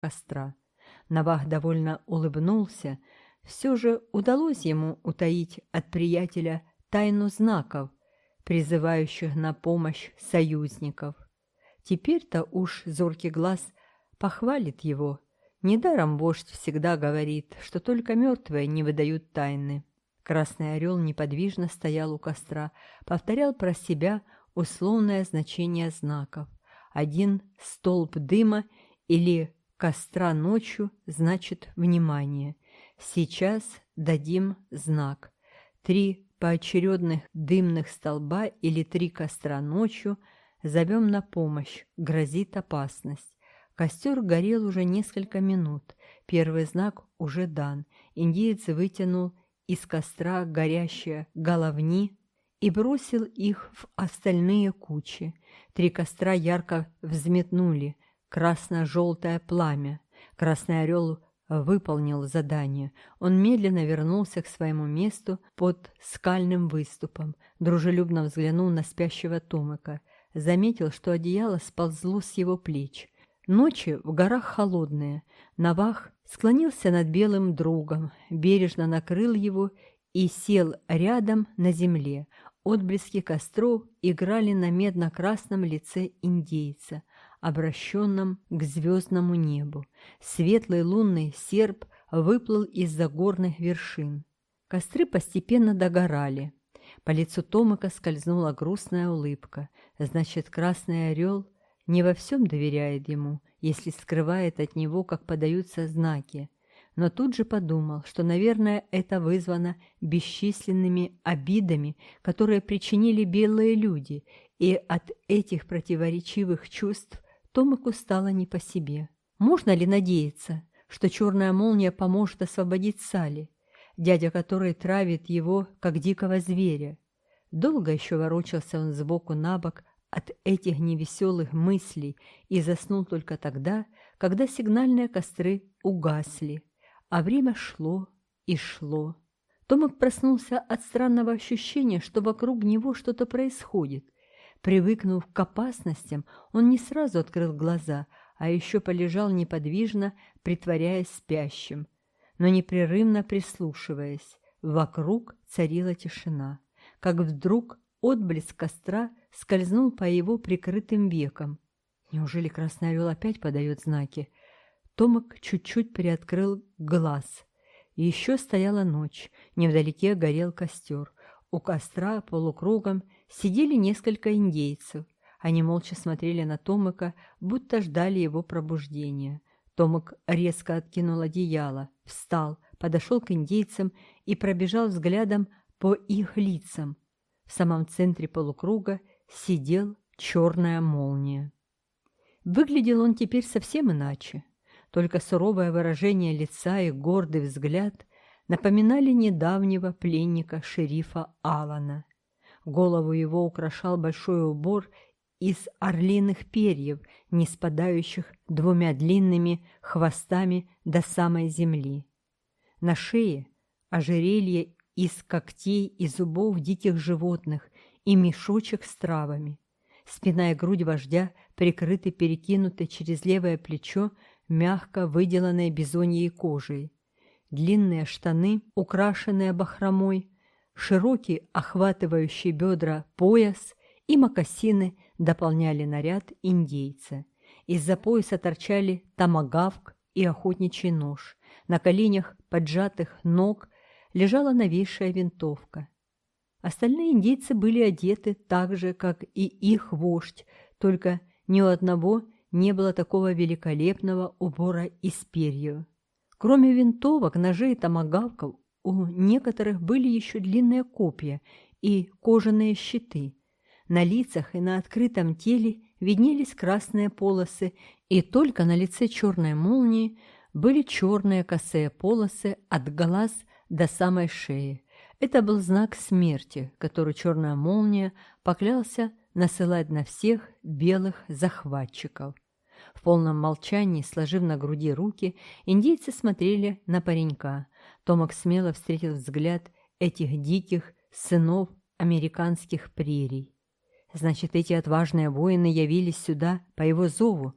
костра. Навах довольно улыбнулся. Все же удалось ему утаить от приятеля тайну знаков, призывающих на помощь союзников. Теперь-то уж зоркий глаз похвалит его. Недаром вождь всегда говорит, что только мертвые не выдают тайны. Красный орел неподвижно стоял у костра, повторял про себя условное значение знаков. Один столб дыма или Костра ночью значит внимание. Сейчас дадим знак. Три поочередных дымных столба или три костра ночью зовем на помощь, грозит опасность. Костер горел уже несколько минут. Первый знак уже дан. Индеец вытянул из костра горящие головни и бросил их в остальные кучи. Три костра ярко взметнули – красно-желтое пламя. Красный орел выполнил задание. Он медленно вернулся к своему месту под скальным выступом, дружелюбно взглянул на спящего Томика, заметил, что одеяло сползло с его плеч. Ночи в горах холодные. Навах склонился над белым другом, бережно накрыл его и сел рядом на земле. Отблески костров играли на медно-красном лице индейца обращенном к звездному небу. Светлый лунный серп выплыл из-за горных вершин. Костры постепенно догорали. По лицу Томыка скользнула грустная улыбка. Значит, Красный Орел не во всем доверяет ему, если скрывает от него, как подаются знаки. Но тут же подумал, что, наверное, это вызвано бесчисленными обидами, которые причинили белые люди, и от этих противоречивых чувств Томику стало не по себе. Можно ли надеяться, что черная молния поможет освободить Сали, дядя которой травит его, как дикого зверя? Долго еще ворочался он сбоку на бок от этих невеселых мыслей и заснул только тогда, когда сигнальные костры угасли, а время шло и шло. Томик проснулся от странного ощущения, что вокруг него что-то происходит – Привыкнув к опасностям, он не сразу открыл глаза, а еще полежал неподвижно, притворяясь спящим, но непрерывно прислушиваясь. Вокруг царила тишина, как вдруг отблеск костра скользнул по его прикрытым векам. Неужели Красный Орел опять подает знаки? Томок чуть-чуть приоткрыл глаз. Еще стояла ночь, невдалеке горел костер. У костра полукругом сидели несколько индейцев. Они молча смотрели на Томыка, будто ждали его пробуждения. Томик резко откинул одеяло, встал, подошел к индейцам и пробежал взглядом по их лицам. В самом центре полукруга сидел черная молния. Выглядел он теперь совсем иначе. Только суровое выражение лица и гордый взгляд напоминали недавнего пленника шерифа Алана. Голову его украшал большой убор из орлиных перьев, не спадающих двумя длинными хвостами до самой земли. На шее ожерелье из когтей и зубов диких животных и мешочек с травами. Спина и грудь вождя прикрыты перекинуты через левое плечо мягко выделанной бизоньей кожей. Длинные штаны, украшенные бахромой, широкий, охватывающий бедра пояс и мокасины дополняли наряд индейца. Из-за пояса торчали тамагавк и охотничий нож. На коленях поджатых ног лежала новейшая винтовка. Остальные индейцы были одеты так же, как и их вождь, только ни у одного не было такого великолепного убора из перьев. Кроме винтовок, ножей и томагавков, у некоторых были еще длинные копья и кожаные щиты. На лицах и на открытом теле виднелись красные полосы, и только на лице черной молнии были черные косые полосы от глаз до самой шеи. Это был знак смерти, который черная молния поклялся насылать на всех белых захватчиков. В полном молчании, сложив на груди руки, индейцы смотрели на паренька – Томак смело встретил взгляд этих диких сынов американских прерий. Значит, эти отважные воины явились сюда по его зову.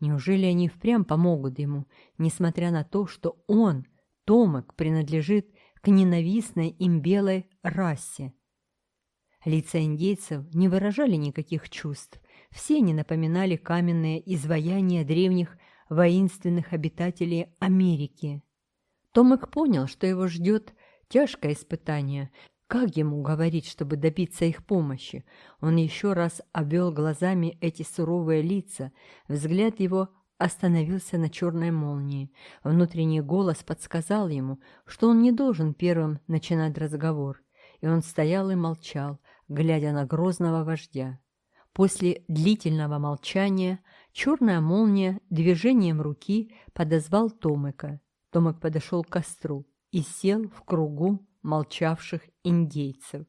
Неужели они впрямь помогут ему, несмотря на то, что он, Томак, принадлежит к ненавистной им белой расе? Лица индейцев не выражали никаких чувств, все они напоминали каменные изваяния древних воинственных обитателей Америки. Томик понял, что его ждет тяжкое испытание. Как ему говорить, чтобы добиться их помощи? Он еще раз обвел глазами эти суровые лица. Взгляд его остановился на черной молнии. Внутренний голос подсказал ему, что он не должен первым начинать разговор. И он стоял и молчал, глядя на грозного вождя. После длительного молчания черная молния движением руки подозвал Томика. Томик подошел к костру и сел в кругу молчавших индейцев.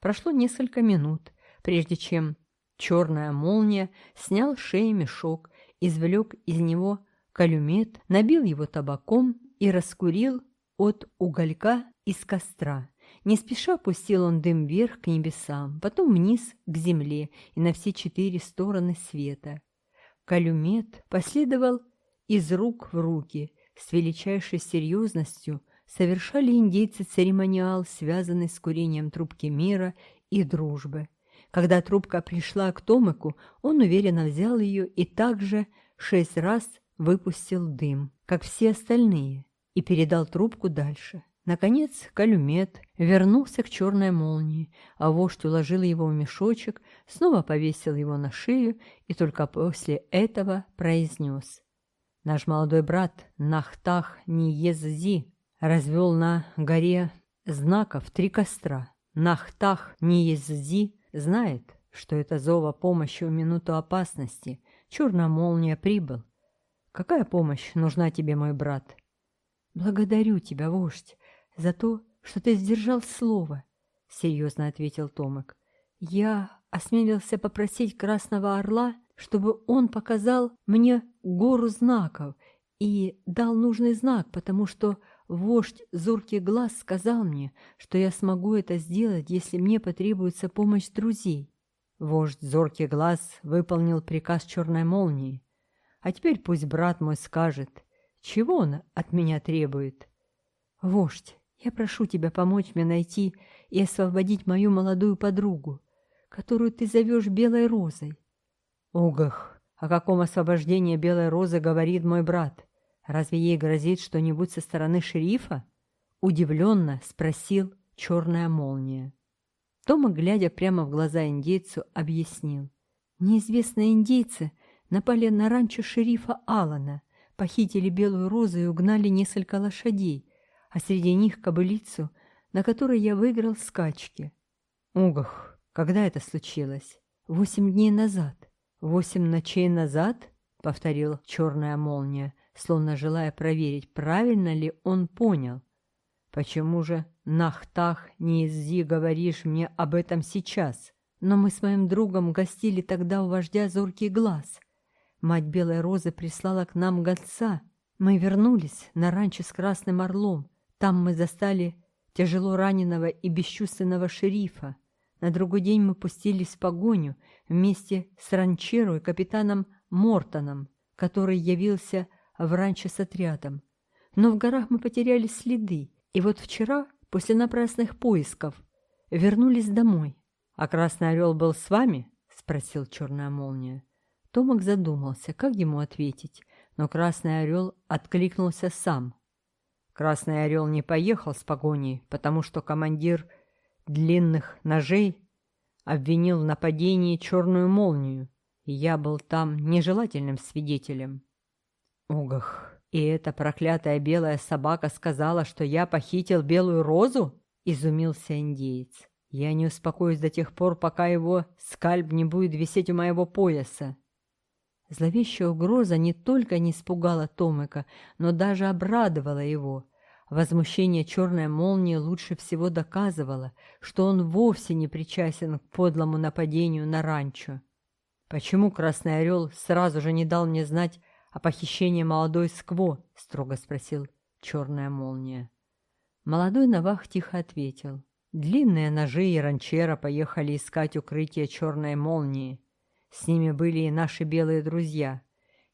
Прошло несколько минут, прежде чем черная молния снял с шеи мешок, извлек из него калюмет, набил его табаком и раскурил от уголька из костра. Не спеша пустил он дым вверх к небесам, потом вниз к земле и на все четыре стороны света. Калюмет последовал из рук в руки, с величайшей серьезностью совершали индейцы церемониал, связанный с курением трубки мира и дружбы. Когда трубка пришла к Томаку, он уверенно взял ее и также шесть раз выпустил дым, как все остальные, и передал трубку дальше. Наконец Калюмет вернулся к черной молнии, а вождь уложил его в мешочек, снова повесил его на шею и только после этого произнес — Наш молодой брат Нахтах Ниеззи развел на горе знаков три костра. Нахтах Ниеззи знает, что это зова помощи в минуту опасности. Черная молния прибыл. Какая помощь нужна тебе, мой брат? Благодарю тебя, вождь, за то, что ты сдержал слово, — серьезно ответил Томик. Я осмелился попросить Красного Орла чтобы он показал мне гору знаков и дал нужный знак, потому что вождь зоркий глаз сказал мне, что я смогу это сделать, если мне потребуется помощь друзей. Вождь зоркий глаз выполнил приказ черной молнии. А теперь пусть брат мой скажет, чего он от меня требует. Вождь, я прошу тебя помочь мне найти и освободить мою молодую подругу, которую ты зовешь Белой Розой. «Огах! О каком освобождении Белая Роза говорит мой брат? Разве ей грозит что-нибудь со стороны шерифа?» Удивленно спросил черная молния. Тома, глядя прямо в глаза индейцу, объяснил. «Неизвестные индейцы напали на ранчо шерифа Алана, похитили Белую Розу и угнали несколько лошадей, а среди них кобылицу, на которой я выиграл скачки». «Угах! Когда это случилось?» «Восемь дней назад. «Восемь ночей назад?» — повторил черная молния, словно желая проверить, правильно ли он понял. «Почему же, Нахтах, не иззи говоришь мне об этом сейчас? Но мы с моим другом гостили тогда у вождя Зоркий Глаз. Мать Белой Розы прислала к нам гонца. Мы вернулись на ранчо с Красным Орлом. Там мы застали тяжело раненого и бесчувственного шерифа. На другой день мы пустились в погоню вместе с Ранчеро и капитаном Мортоном, который явился в ранчо с отрядом. Но в горах мы потеряли следы, и вот вчера, после напрасных поисков, вернулись домой. — А Красный Орел был с вами? — спросил Черная Молния. Томок задумался, как ему ответить, но Красный Орел откликнулся сам. Красный Орел не поехал с погоней, потому что командир длинных ножей обвинил в нападении черную молнию, и я был там нежелательным свидетелем. Огах! И эта проклятая белая собака сказала, что я похитил белую розу? Изумился индеец. Я не успокоюсь до тех пор, пока его скальп не будет висеть у моего пояса. Зловещая угроза не только не испугала Томика, но даже обрадовала его — Возмущение черной молнии лучше всего доказывало, что он вовсе не причастен к подлому нападению на ранчо. «Почему Красный Орел сразу же не дал мне знать о похищении молодой Скво?» — строго спросил черная молния. Молодой Навах тихо ответил. Длинные ножи и ранчера поехали искать укрытие черной молнии. С ними были и наши белые друзья.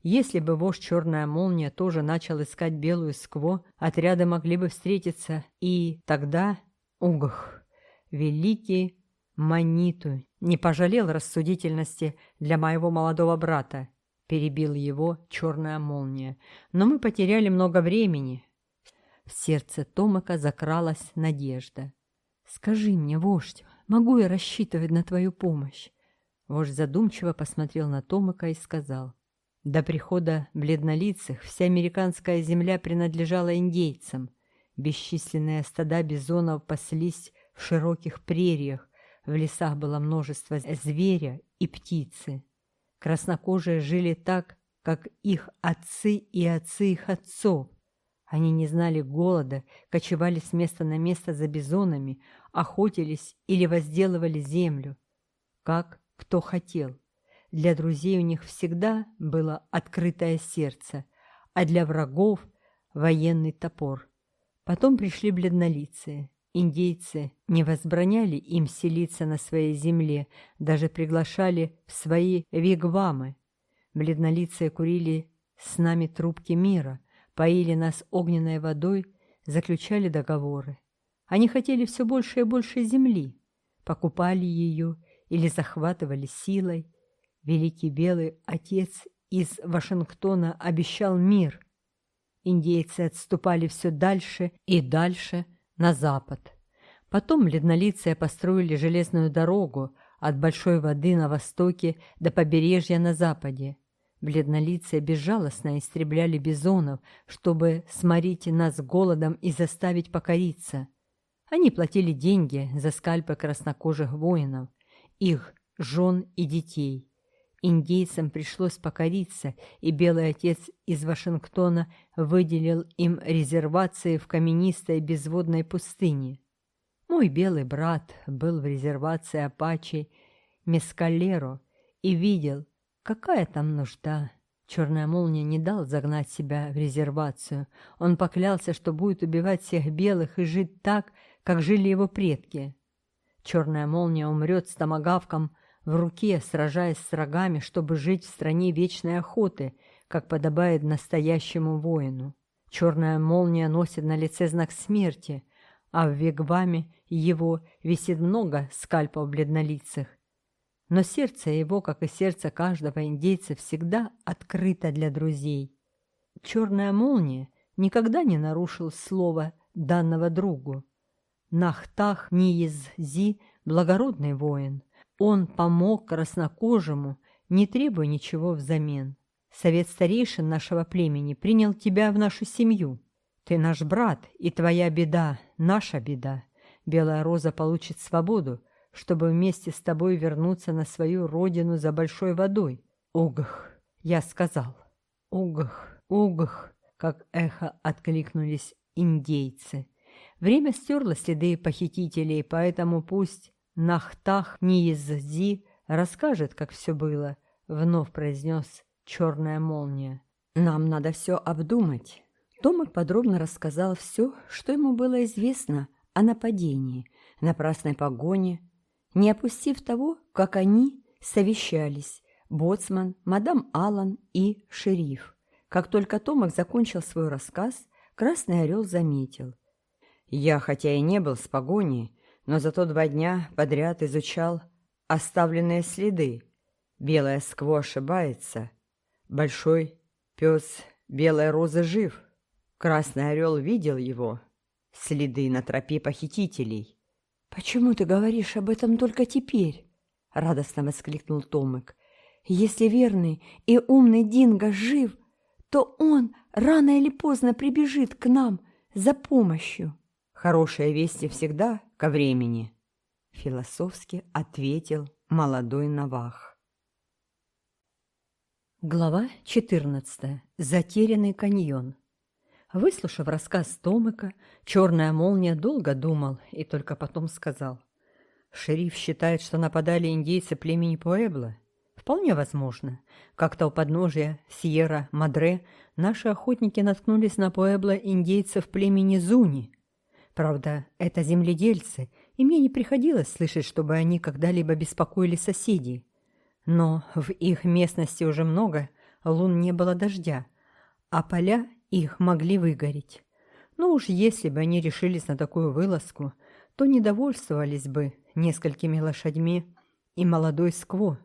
Если бы вождь Черная Молния тоже начал искать белую скво, отряды могли бы встретиться, и тогда... Угах! Великий Маниту не пожалел рассудительности для моего молодого брата, перебил его Черная Молния. Но мы потеряли много времени. В сердце Томака закралась надежда. «Скажи мне, вождь, могу я рассчитывать на твою помощь?» Вождь задумчиво посмотрел на Томака и сказал – До прихода бледнолицых вся американская земля принадлежала индейцам. Бесчисленные стада бизонов паслись в широких прериях, в лесах было множество зверя и птицы. Краснокожие жили так, как их отцы и отцы их отцов. Они не знали голода, кочевали с места на место за бизонами, охотились или возделывали землю, как кто хотел. Для друзей у них всегда было открытое сердце, а для врагов – военный топор. Потом пришли бледнолицые. Индейцы не возбраняли им селиться на своей земле, даже приглашали в свои вигвамы. Бледнолицые курили с нами трубки мира, поили нас огненной водой, заключали договоры. Они хотели все больше и больше земли, покупали ее или захватывали силой, Великий Белый Отец из Вашингтона обещал мир. Индейцы отступали все дальше и дальше на запад. Потом леднолицые построили железную дорогу от Большой воды на востоке до побережья на западе. Бледнолицые безжалостно истребляли бизонов, чтобы сморить нас голодом и заставить покориться. Они платили деньги за скальпы краснокожих воинов, их жен и детей индейцам пришлось покориться, и Белый Отец из Вашингтона выделил им резервации в каменистой безводной пустыне. Мой белый брат был в резервации Апачи Мескалеро и видел, какая там нужда. Черная молния не дал загнать себя в резервацию. Он поклялся, что будет убивать всех белых и жить так, как жили его предки. Черная молния умрет с томогавком в руке, сражаясь с рогами, чтобы жить в стране вечной охоты, как подобает настоящему воину. Черная молния носит на лице знак смерти, а в вигваме его висит много скальпов бледнолицых. Но сердце его, как и сердце каждого индейца, всегда открыто для друзей. Черная молния никогда не нарушил слово данного другу. Нахтах Ниеззи – благородный воин – он помог краснокожему, не требуя ничего взамен. Совет старейшин нашего племени принял тебя в нашу семью. Ты наш брат, и твоя беда — наша беда. Белая Роза получит свободу, чтобы вместе с тобой вернуться на свою родину за большой водой. Огах, я сказал. Огах, огах, как эхо откликнулись индейцы. Время стерло следы похитителей, поэтому пусть Нахтах Ниезди расскажет, как все было, вновь произнес черная молния. Нам надо все обдумать. Томик подробно рассказал все, что ему было известно о нападении, напрасной погоне, не опустив того, как они совещались, боцман, мадам Аллан и шериф. Как только Томик закончил свой рассказ, Красный Орел заметил. «Я, хотя и не был с погоней, но зато два дня подряд изучал оставленные следы. Белая скво ошибается. Большой пес белая роза жив. Красный орел видел его. Следы на тропе похитителей. «Почему ты говоришь об этом только теперь?» — радостно воскликнул Томик. «Если верный и умный Динго жив, то он рано или поздно прибежит к нам за помощью». «Хорошие вести всегда времени», — философски ответил молодой Навах. Глава 14. Затерянный каньон. Выслушав рассказ Томыка, черная молния долго думал и только потом сказал. «Шериф считает, что нападали индейцы племени Пуэбло. Вполне возможно. Как-то у подножия Сьерра Мадре наши охотники наткнулись на Пуэбло индейцев племени Зуни, Правда, это земледельцы, и мне не приходилось слышать, чтобы они когда-либо беспокоили соседей. Но в их местности уже много лун не было дождя, а поля их могли выгореть. Но ну уж если бы они решились на такую вылазку, то недовольствовались бы несколькими лошадьми и молодой скво.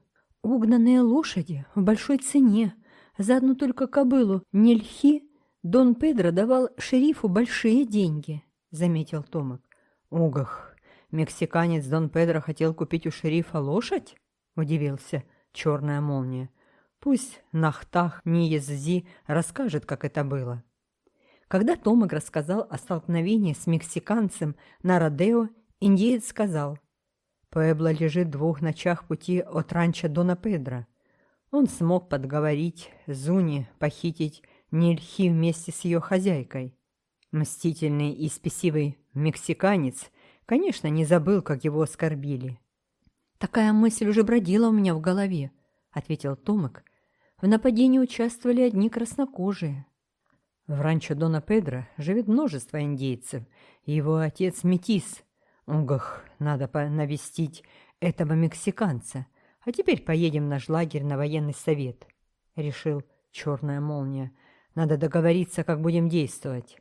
Угнанные лошади в большой цене, за одну только кобылу не льхи, Дон Педро давал шерифу большие деньги. заметил Томик. Угах, мексиканец Дон Педро хотел купить у шерифа лошадь? Удивился черная молния. Пусть Нахтах Ниеззи расскажет, как это было. Когда Томик рассказал о столкновении с мексиканцем на Родео, индеец сказал, «Пуэбло лежит в двух ночах пути от ранчо Дона Педро. Он смог подговорить Зуни похитить Нильхи вместе с ее хозяйкой. Мстительный и спесивый мексиканец, конечно, не забыл, как его оскорбили. «Такая мысль уже бродила у меня в голове», — ответил Томик. «В нападении участвовали одни краснокожие». В ранчо Дона Педро живет множество индейцев, и его отец Метис. Угах, надо навестить этого мексиканца. А теперь поедем в наш лагерь на военный совет, — решил черная молния. Надо договориться, как будем действовать.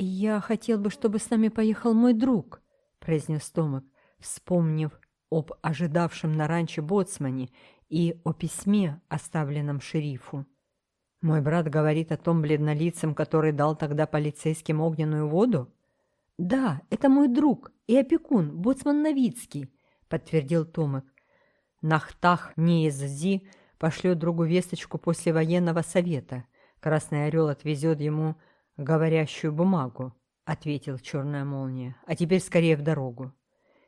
«Я хотел бы, чтобы с нами поехал мой друг», — произнес Томик, вспомнив об ожидавшем на ранчо боцмане и о письме, оставленном шерифу. «Мой брат говорит о том бледнолицем, который дал тогда полицейским огненную воду?» «Да, это мой друг и опекун, боцман Новицкий», — подтвердил Томик. «Нахтах не из зи пошлет другу весточку после военного совета. Красный орел отвезет ему говорящую бумагу, ответил черная молния. А теперь скорее в дорогу.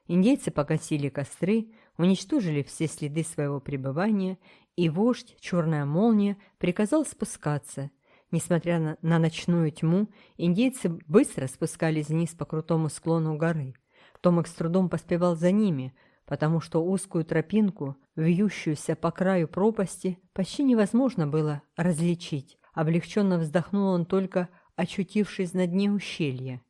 Индейцы погасили костры, уничтожили все следы своего пребывания, и вождь, черная молния, приказал спускаться. Несмотря на, на ночную тьму, индейцы быстро спускались вниз по крутому склону горы. Томик с трудом поспевал за ними, потому что узкую тропинку, вьющуюся по краю пропасти, почти невозможно было различить. Облегченно вздохнул он только, очутившись на дне ущелья.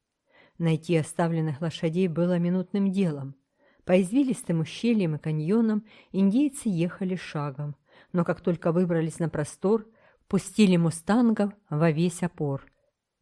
Найти оставленных лошадей было минутным делом. По извилистым ущельям и каньонам индейцы ехали шагом, но как только выбрались на простор, пустили мустангов во весь опор.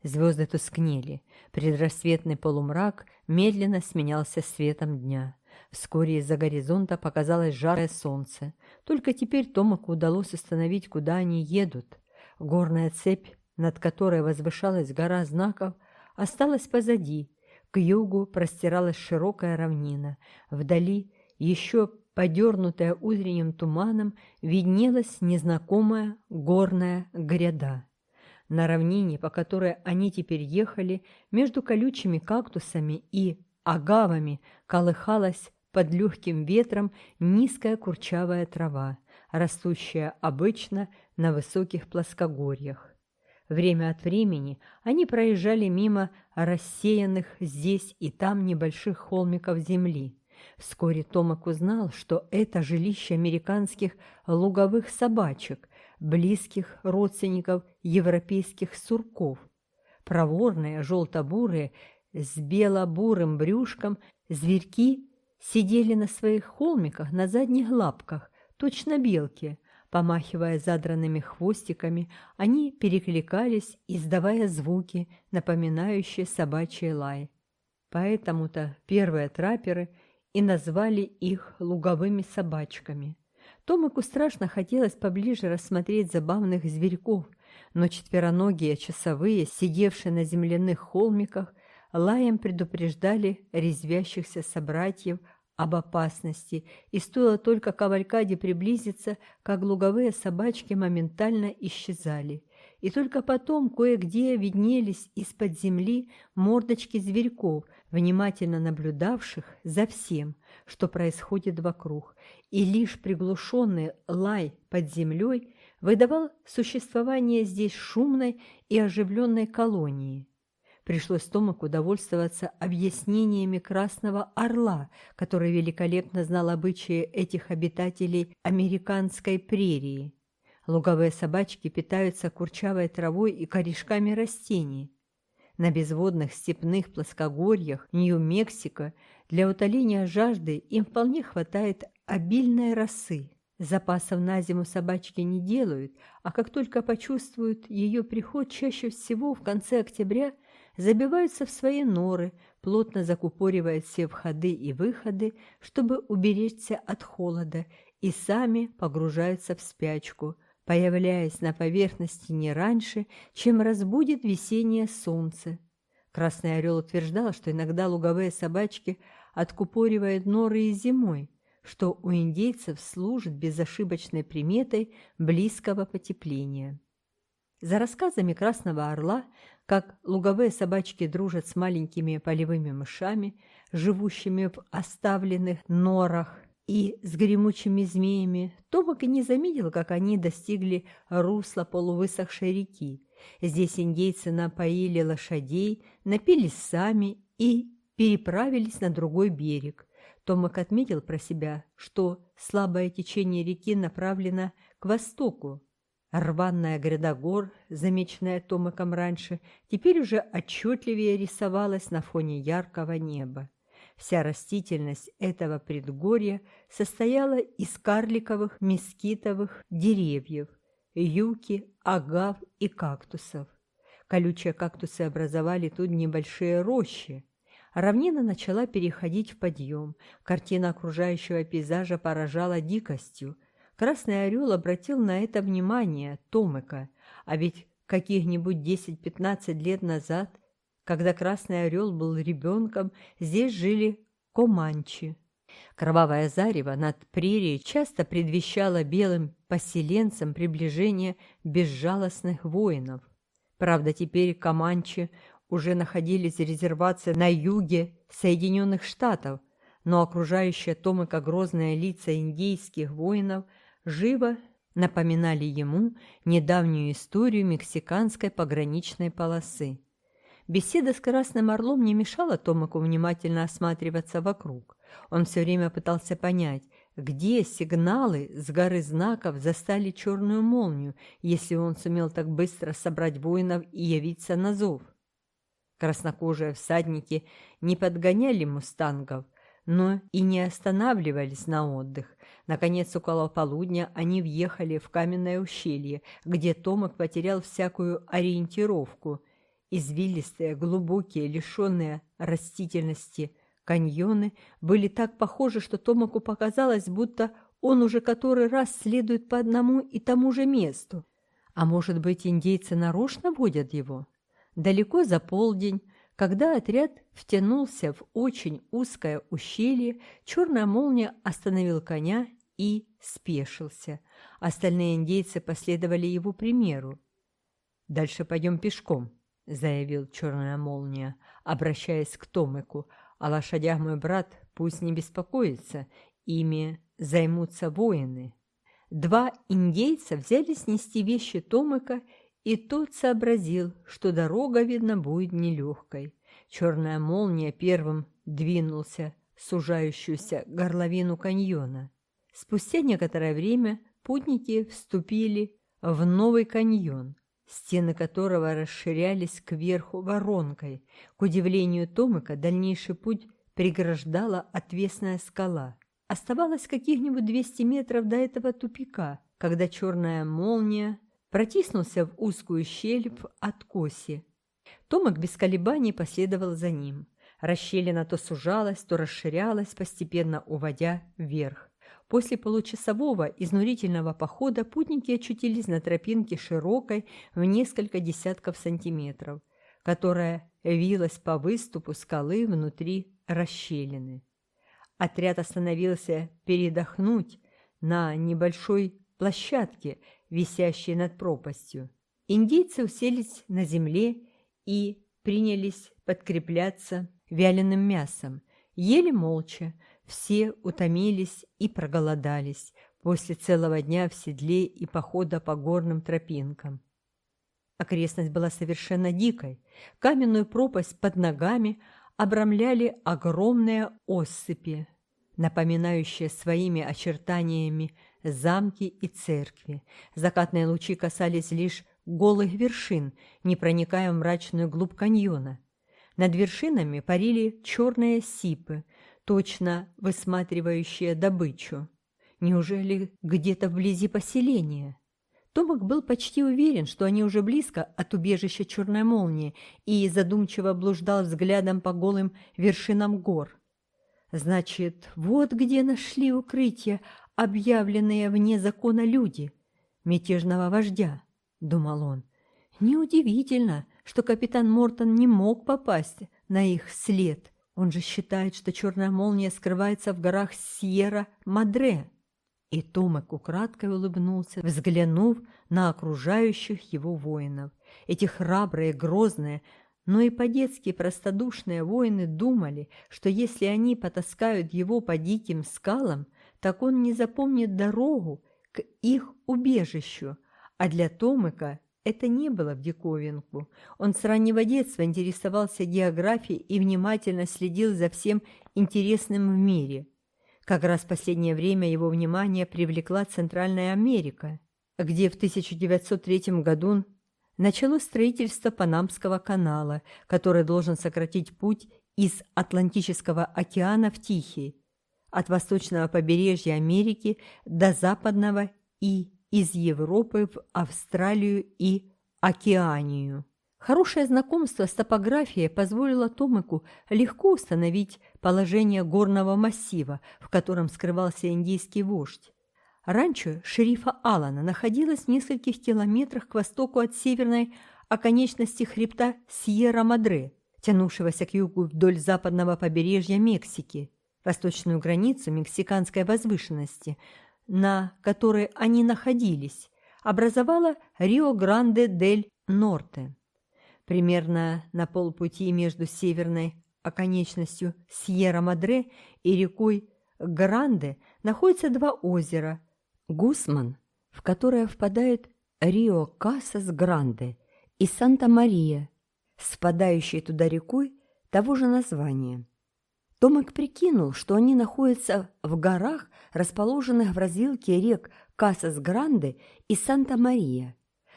Звезды тускнели, предрассветный полумрак медленно сменялся светом дня. Вскоре из-за горизонта показалось жаркое солнце. Только теперь Томаку удалось установить, куда они едут. Горная цепь над которой возвышалась гора знаков, осталась позади. К югу простиралась широкая равнина. Вдали, еще подернутая утренним туманом, виднелась незнакомая горная гряда. На равнине, по которой они теперь ехали, между колючими кактусами и агавами колыхалась под легким ветром низкая курчавая трава, растущая обычно на высоких плоскогорьях. Время от времени они проезжали мимо рассеянных здесь и там небольших холмиков земли. Вскоре Томак узнал, что это жилище американских луговых собачек, близких родственников европейских сурков. Проворные, желто-бурые, с бело-бурым брюшком, зверьки сидели на своих холмиках на задних лапках, точно белки – помахивая задранными хвостиками, они перекликались, издавая звуки, напоминающие собачий лай. Поэтому-то первые траперы и назвали их луговыми собачками. Томику страшно хотелось поближе рассмотреть забавных зверьков, но четвероногие часовые, сидевшие на земляных холмиках, лаем предупреждали резвящихся собратьев об опасности, и стоило только кавалькаде приблизиться, как луговые собачки моментально исчезали. И только потом кое-где виднелись из-под земли мордочки зверьков, внимательно наблюдавших за всем, что происходит вокруг, и лишь приглушенный лай под землей выдавал существование здесь шумной и оживленной колонии. Пришлось Томаку довольствоваться объяснениями Красного Орла, который великолепно знал обычаи этих обитателей американской прерии. Луговые собачки питаются курчавой травой и корешками растений. На безводных степных плоскогорьях Нью-Мексико для утоления жажды им вполне хватает обильной росы. Запасов на зиму собачки не делают, а как только почувствуют ее приход, чаще всего в конце октября – забиваются в свои норы, плотно закупоривая все входы и выходы, чтобы уберечься от холода, и сами погружаются в спячку, появляясь на поверхности не раньше, чем разбудит весеннее солнце. Красный орел утверждал, что иногда луговые собачки откупоривают норы и зимой, что у индейцев служит безошибочной приметой близкого потепления. За рассказами Красного Орла как луговые собачки дружат с маленькими полевыми мышами, живущими в оставленных норах, и с гремучими змеями, Томак и не заметил, как они достигли русла полувысохшей реки. Здесь индейцы напоили лошадей, напились сами и переправились на другой берег. Томак отметил про себя, что слабое течение реки направлено к востоку, Рванная гряда гор, замеченная Томиком раньше, теперь уже отчетливее рисовалась на фоне яркого неба. Вся растительность этого предгорья состояла из карликовых, мескитовых деревьев, юки, агав и кактусов. Колючие кактусы образовали тут небольшие рощи. Равнина начала переходить в подъем. Картина окружающего пейзажа поражала дикостью – Красный орел обратил на это внимание Томыка, а ведь каких-нибудь десять-пятнадцать лет назад, когда Красный орел был ребенком, здесь жили команчи. Кровавое зарево над прерией часто предвещало белым поселенцам приближение безжалостных воинов. Правда, теперь команчи уже находились в резервации на юге Соединенных Штатов, но окружающие Томыка грозные лица индейских воинов – живо напоминали ему недавнюю историю мексиканской пограничной полосы. Беседа с Красным Орлом не мешала Томаку внимательно осматриваться вокруг. Он все время пытался понять, где сигналы с горы знаков застали черную молнию, если он сумел так быстро собрать воинов и явиться на зов. Краснокожие всадники не подгоняли мустангов, но и не останавливались на отдых. Наконец, около полудня, они въехали в каменное ущелье, где Томок потерял всякую ориентировку. Извилистые, глубокие, лишенные растительности каньоны были так похожи, что Томаку показалось, будто он уже который раз следует по одному и тому же месту. А может быть, индейцы нарочно водят его? Далеко за полдень, когда отряд втянулся в очень узкое ущелье, черная молния остановил коня и спешился. Остальные индейцы последовали его примеру. «Дальше пойдем пешком», — заявил черная молния, обращаясь к Томыку. А лошадях мой брат пусть не беспокоится, ими займутся воины». Два индейца взялись нести вещи Томыка, и тот сообразил, что дорога, видно, будет нелегкой. Черная молния первым двинулся сужающуюся горловину каньона. Спустя некоторое время путники вступили в новый каньон, стены которого расширялись кверху воронкой. К удивлению Томика, дальнейший путь преграждала отвесная скала. Оставалось каких-нибудь 200 метров до этого тупика, когда черная молния протиснулся в узкую щель в откосе. Томик без колебаний последовал за ним. Расщелина то сужалась, то расширялась, постепенно уводя вверх. После получасового изнурительного похода путники очутились на тропинке широкой в несколько десятков сантиметров, которая вилась по выступу скалы внутри расщелины. Отряд остановился передохнуть на небольшой площадке, висящей над пропастью. Индейцы уселись на земле и принялись подкрепляться вяленым мясом, ели молча, все утомились и проголодались после целого дня в седле и похода по горным тропинкам. Окрестность была совершенно дикой. Каменную пропасть под ногами обрамляли огромные осыпи, напоминающие своими очертаниями замки и церкви. Закатные лучи касались лишь голых вершин, не проникая в мрачную глубь каньона. Над вершинами парили черные сипы – точно высматривающая добычу. Неужели где-то вблизи поселения? Томак был почти уверен, что они уже близко от убежища Черной Молнии и задумчиво блуждал взглядом по голым вершинам гор. Значит, вот где нашли укрытие, объявленные вне закона люди, мятежного вождя, думал он. Неудивительно, что капитан Мортон не мог попасть на их след – он же считает, что черная молния скрывается в горах Сьерра-Мадре. И Томек украдкой улыбнулся, взглянув на окружающих его воинов. Эти храбрые, грозные, но и по-детски простодушные воины думали, что если они потаскают его по диким скалам, так он не запомнит дорогу к их убежищу, а для Томека... Это не было в диковинку. Он с раннего детства интересовался географией и внимательно следил за всем интересным в мире. Как раз в последнее время его внимание привлекла Центральная Америка, где в 1903 году началось строительство Панамского канала, который должен сократить путь из Атлантического океана в Тихий, от восточного побережья Америки до западного и из Европы в Австралию и Океанию. Хорошее знакомство с топографией позволило Томику легко установить положение горного массива, в котором скрывался индийский вождь. Ранчо шерифа Алана находилось в нескольких километрах к востоку от северной оконечности хребта Сьерра-Мадре, тянувшегося к югу вдоль западного побережья Мексики, восточную границу мексиканской возвышенности, на которой они находились, образовала Рио-Гранде-дель-Норте. Примерно на полпути между северной оконечностью Сьерра-Мадре и рекой Гранде находятся два озера – Гусман, в которое впадает Рио-Касас-Гранде, и Санта-Мария, спадающая туда рекой того же названия – Томик прикинул, что они находятся в горах, расположенных в развилке рек Касас-Гранде и Санта-Мария.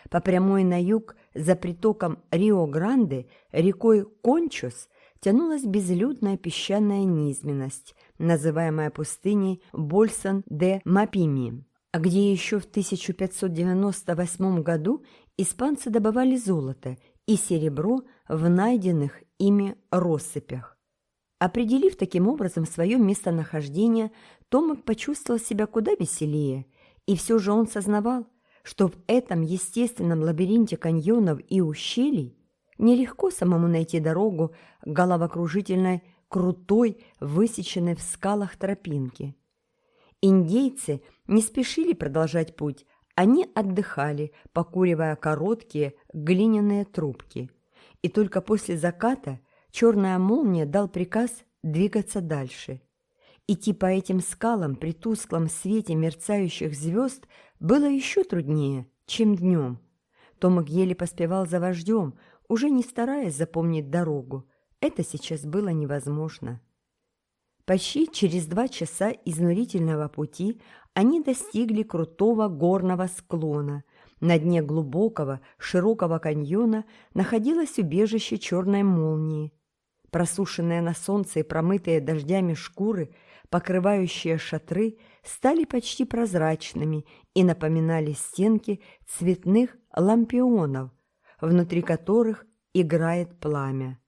По прямой на юг за притоком Рио-Гранде рекой Кончус тянулась безлюдная песчаная низменность, называемая пустыней Больсон-де-Мапими, где еще в 1598 году испанцы добывали золото и серебро в найденных ими россыпях. Определив таким образом свое местонахождение, Томик почувствовал себя куда веселее, и все же он сознавал, что в этом естественном лабиринте каньонов и ущелий нелегко самому найти дорогу головокружительной, крутой, высеченной в скалах тропинки. Индейцы не спешили продолжать путь, они отдыхали, покуривая короткие глиняные трубки. И только после заката – Черная молния дал приказ двигаться дальше. Идти по этим скалам при тусклом свете мерцающих звезд было еще труднее, чем днем. Томик еле поспевал за вождем, уже не стараясь запомнить дорогу. Это сейчас было невозможно. Почти через два часа изнурительного пути они достигли крутого горного склона. На дне глубокого, широкого каньона находилось убежище черной молнии просушенные на солнце и промытые дождями шкуры, покрывающие шатры, стали почти прозрачными и напоминали стенки цветных лампионов, внутри которых играет пламя.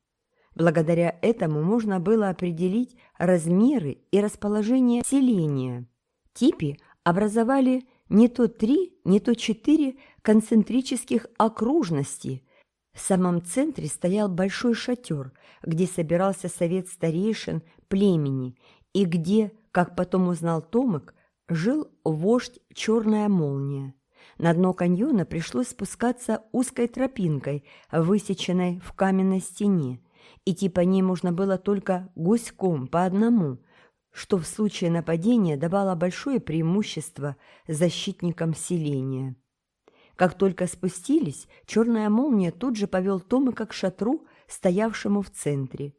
Благодаря этому можно было определить размеры и расположение селения. Типи образовали не то три, не то четыре концентрических окружности – в самом центре стоял большой шатер, где собирался совет старейшин племени и где, как потом узнал Томик, жил вождь Черная Молния. На дно каньона пришлось спускаться узкой тропинкой, высеченной в каменной стене, идти по ней можно было только гуськом по одному, что в случае нападения давало большое преимущество защитникам селения. Как только спустились, черная молния тут же повел Тома как шатру, стоявшему в центре.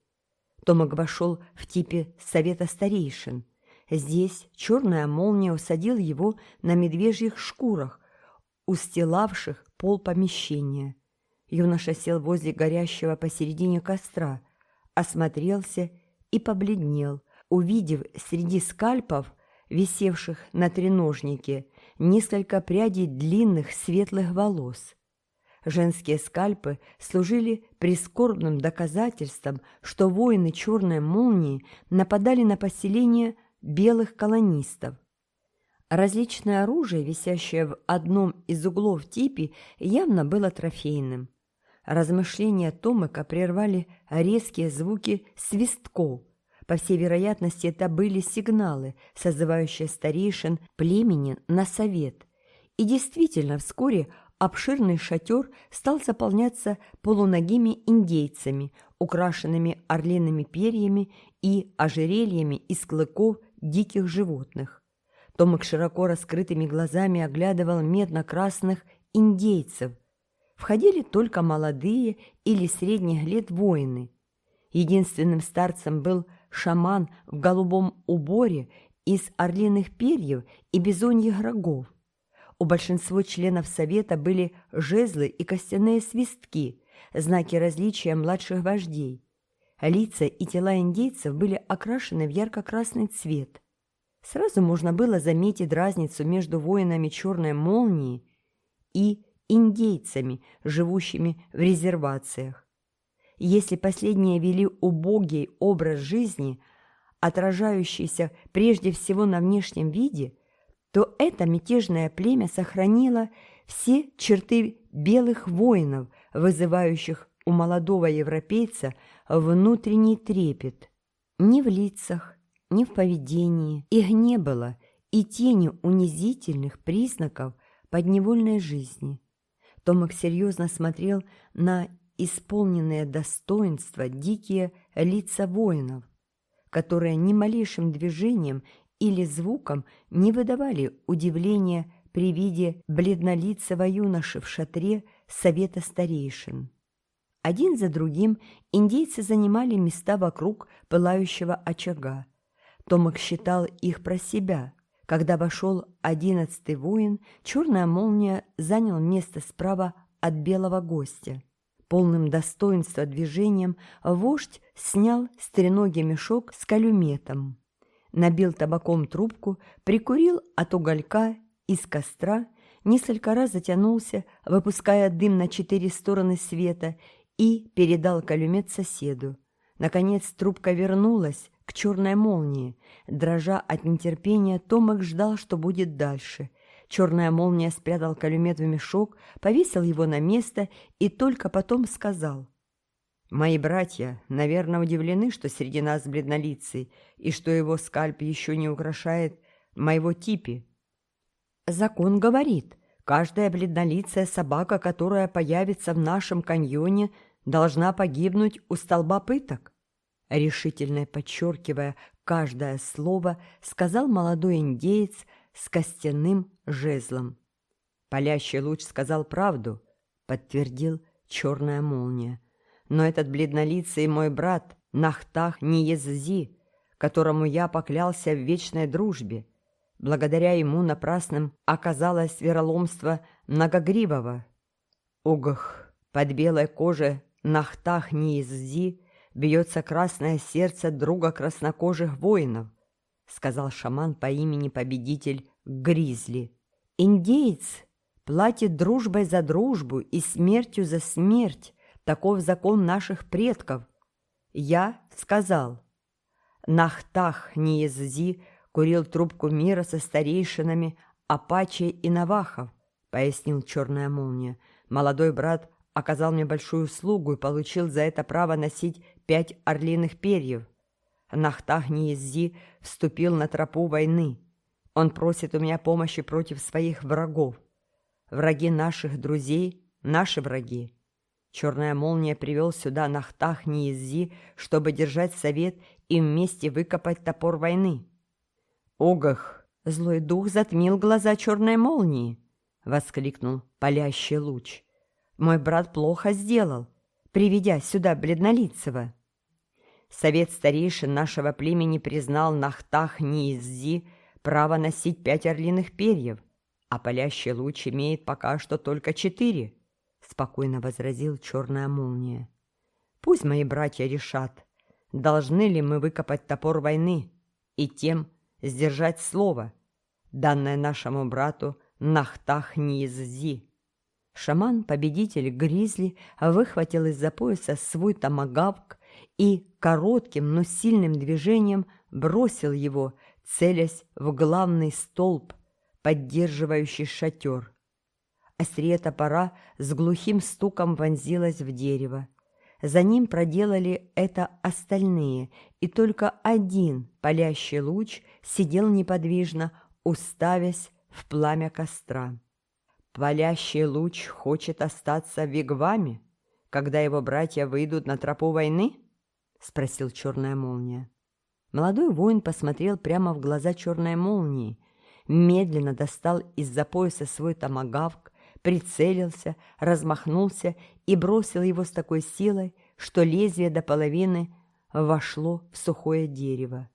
Томак вошел в типе совета старейшин. Здесь черная молния усадил его на медвежьих шкурах, устилавших пол помещения. Юноша сел возле горящего посередине костра, осмотрелся и побледнел, увидев среди скальпов – висевших на треножнике, несколько прядей длинных светлых волос. Женские скальпы служили прискорбным доказательством, что воины черной молнии нападали на поселение белых колонистов. Различное оружие, висящее в одном из углов типи, явно было трофейным. Размышления Томыка прервали резкие звуки свистков – по всей вероятности, это были сигналы, созывающие старейшин племени на совет. И действительно, вскоре обширный шатер стал заполняться полуногими индейцами, украшенными орлиными перьями и ожерельями из клыков диких животных. Томик широко раскрытыми глазами оглядывал медно-красных индейцев. Входили только молодые или средних лет воины. Единственным старцем был шаман в голубом уборе из орлиных перьев и бизоньих рогов. У большинства членов Совета были жезлы и костяные свистки, знаки различия младших вождей. Лица и тела индейцев были окрашены в ярко-красный цвет. Сразу можно было заметить разницу между воинами черной молнии и индейцами, живущими в резервациях если последние вели убогий образ жизни, отражающийся прежде всего на внешнем виде, то это мятежное племя сохранило все черты белых воинов, вызывающих у молодого европейца внутренний трепет. Ни в лицах, ни в поведении их не было и тени унизительных признаков подневольной жизни. Томик серьезно смотрел на исполненные достоинства дикие лица воинов, которые ни малейшим движением или звуком не выдавали удивления при виде бледнолицего юноши в шатре совета старейшин. Один за другим индейцы занимали места вокруг пылающего очага. Томак считал их про себя. Когда вошел одиннадцатый воин, черная молния занял место справа от белого гостя. Полным достоинства движением вождь снял стреногий мешок с калюметом, набил табаком трубку, прикурил от уголька из костра, несколько раз затянулся, выпуская дым на четыре стороны света, и передал калюмет соседу. Наконец трубка вернулась к черной молнии. Дрожа от нетерпения, Томак ждал, что будет дальше – Черная молния спрятал пулемет в мешок, повесил его на место и только потом сказал. «Мои братья, наверное, удивлены, что среди нас бледнолицый, и что его скальп еще не украшает моего типи». «Закон говорит, каждая бледнолицая собака, которая появится в нашем каньоне, должна погибнуть у столба пыток», решительно подчеркивая каждое слово, сказал молодой индеец – с костяным жезлом. Палящий луч сказал правду, подтвердил черная молния. Но этот бледнолицый мой брат Нахтах Ниеззи, которому я поклялся в вечной дружбе, благодаря ему напрасным оказалось вероломство Многогривого. Огах, под белой кожей Нахтах Ниеззи бьется красное сердце друга краснокожих воинов сказал шаман по имени победитель Гризли. «Индеец платит дружбой за дружбу и смертью за смерть. Таков закон наших предков. Я сказал. Нахтах Ниеззи курил трубку мира со старейшинами Апачи и Навахов, пояснил черная молния. Молодой брат оказал мне большую услугу и получил за это право носить пять орлиных перьев на ахтагне вступил на тропу войны. Он просит у меня помощи против своих врагов. Враги наших друзей — наши враги. Черная молния привел сюда Нахтах Ниеззи, чтобы держать совет и вместе выкопать топор войны. «Огах!» — злой дух затмил глаза черной молнии, — воскликнул палящий луч. «Мой брат плохо сделал, приведя сюда бледнолицего». Совет старейшин нашего племени признал Нахтах Нииззи право носить пять орлиных перьев, а палящий луч имеет пока что только четыре, спокойно возразил черная молния. Пусть мои братья решат, должны ли мы выкопать топор войны и тем сдержать слово, данное нашему брату Нахтах Нииззи. Шаман-победитель Гризли выхватил из-за пояса свой томагавк и коротким, но сильным движением бросил его, целясь в главный столб, поддерживающий шатер. Острие топора с глухим стуком вонзилось в дерево. За ним проделали это остальные, и только один палящий луч сидел неподвижно, уставясь в пламя костра. Палящий луч хочет остаться в вигваме, когда его братья выйдут на тропу войны? спросил черная молния. Молодой воин посмотрел прямо в глаза черной молнии, медленно достал из-за пояса свой томагавк, прицелился, размахнулся и бросил его с такой силой, что лезвие до половины вошло в сухое дерево.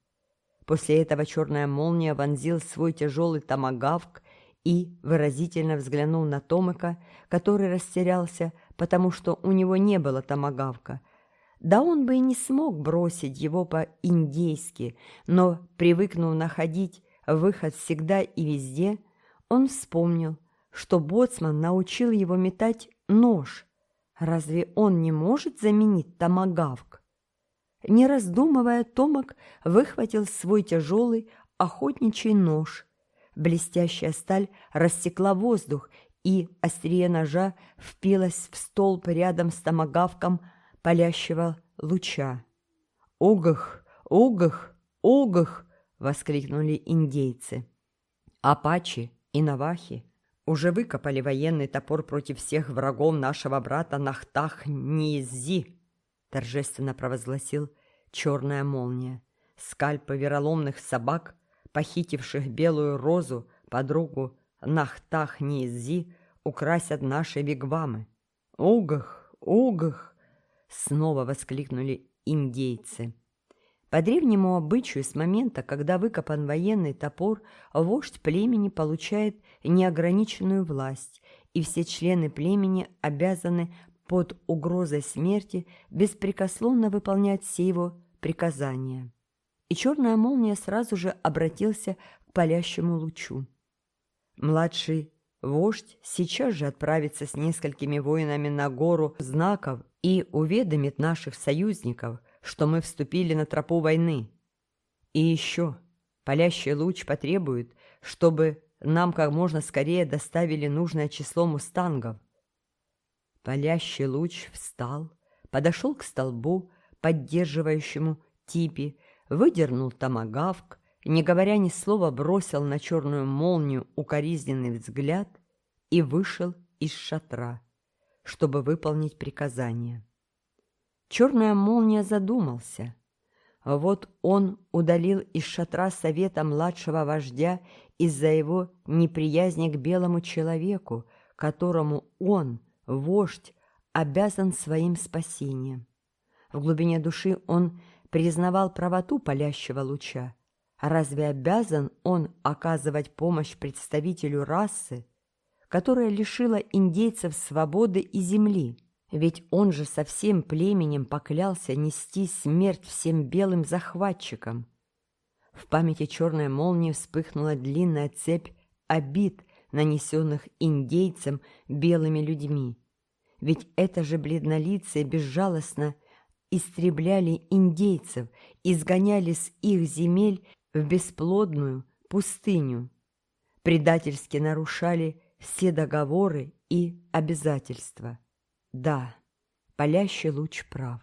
После этого черная молния вонзил свой тяжелый томагавк и выразительно взглянул на Томыка, который растерялся, потому что у него не было томагавка, да он бы и не смог бросить его по-индейски, но, привыкнув находить выход всегда и везде, он вспомнил, что боцман научил его метать нож. Разве он не может заменить томагавк? Не раздумывая, Томак выхватил свой тяжелый охотничий нож. Блестящая сталь рассекла воздух, и острие ножа впилась в столб рядом с томагавком – палящего луча. «Огах! Огах! Огах!» — воскликнули индейцы. «Апачи и навахи!» уже выкопали военный топор против всех врагов нашего брата Нахтах Низи, торжественно провозгласил черная молния. Скальпы вероломных собак, похитивших белую розу, подругу Нахтах Низи, украсят наши вигвамы. Огах, огах! снова воскликнули индейцы. По древнему обычаю с момента, когда выкопан военный топор, вождь племени получает неограниченную власть, и все члены племени обязаны под угрозой смерти беспрекословно выполнять все его приказания. И черная молния сразу же обратился к палящему лучу. Младший Вождь сейчас же отправится с несколькими воинами на гору знаков и уведомит наших союзников, что мы вступили на тропу войны. И еще палящий луч потребует, чтобы нам как можно скорее доставили нужное число мустангов. Палящий луч встал, подошел к столбу, поддерживающему типи, выдернул томагавк, не говоря ни слова, бросил на черную молнию укоризненный взгляд и вышел из шатра, чтобы выполнить приказание. Черная молния задумался. Вот он удалил из шатра совета младшего вождя из-за его неприязни к белому человеку, которому он, вождь, обязан своим спасением. В глубине души он признавал правоту палящего луча, а разве обязан он оказывать помощь представителю расы, которая лишила индейцев свободы и земли? Ведь он же со всем племенем поклялся нести смерть всем белым захватчикам. В памяти черной молнии вспыхнула длинная цепь обид, нанесенных индейцам белыми людьми. Ведь это же бледнолицые безжалостно истребляли индейцев, изгоняли с их земель в бесплодную пустыню. Предательски нарушали все договоры и обязательства. Да, палящий луч прав.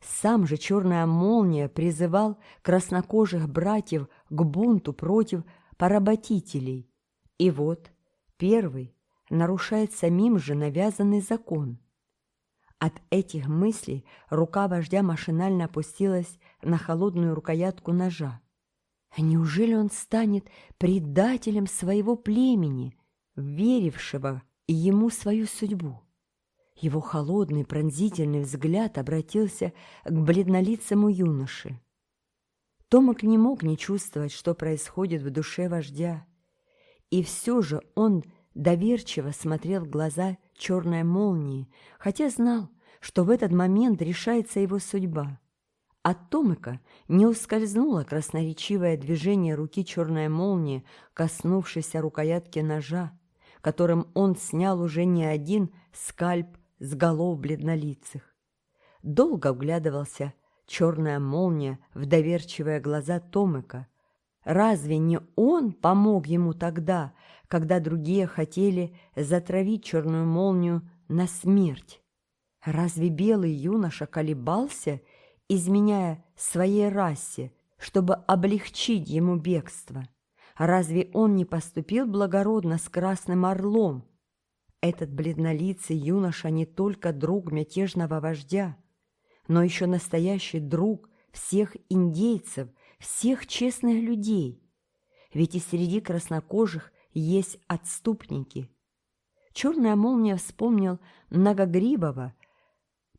Сам же черная молния призывал краснокожих братьев к бунту против поработителей. И вот первый нарушает самим же навязанный закон. От этих мыслей рука вождя машинально опустилась на холодную рукоятку ножа. А неужели он станет предателем своего племени, верившего ему свою судьбу? Его холодный пронзительный взгляд обратился к бледнолицему юноше. Томок не мог не чувствовать, что происходит в душе вождя. И все же он доверчиво смотрел в глаза черной молнии, хотя знал, что в этот момент решается его судьба. От Томыка не ускользнуло красноречивое движение руки черной молнии, коснувшейся рукоятки ножа, которым он снял уже не один скальп с голов бледнолицых. Долго вглядывался черная молния в доверчивые глаза Томыка. Разве не он помог ему тогда, когда другие хотели затравить черную молнию на смерть? Разве белый юноша колебался изменяя своей расе, чтобы облегчить ему бегство. Разве он не поступил благородно с Красным Орлом? Этот бледнолицый юноша не только друг мятежного вождя, но еще настоящий друг всех индейцев, всех честных людей. Ведь и среди краснокожих есть отступники. Черная молния вспомнил многогрибого,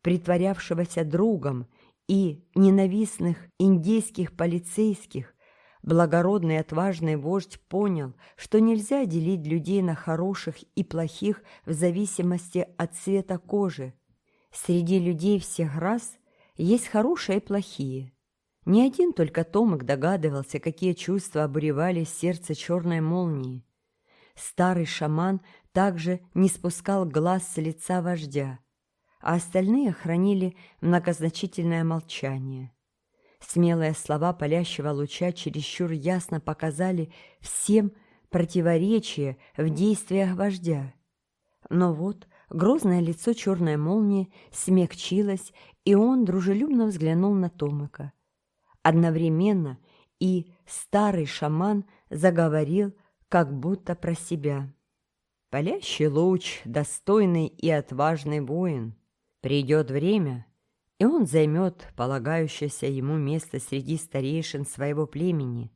притворявшегося другом и ненавистных индейских полицейских, благородный отважный вождь понял, что нельзя делить людей на хороших и плохих в зависимости от цвета кожи. Среди людей всех рас есть хорошие и плохие. Ни один только Томик догадывался, какие чувства обуревали сердце черной молнии. Старый шаман также не спускал глаз с лица вождя, а остальные хранили многозначительное молчание. Смелые слова палящего луча чересчур ясно показали всем противоречие в действиях вождя. Но вот грозное лицо черной молнии смягчилось, и он дружелюбно взглянул на Томака. Одновременно и старый шаман заговорил, как будто про себя. «Палящий луч, достойный и отважный воин, Придет время, и он займет полагающееся ему место среди старейшин своего племени.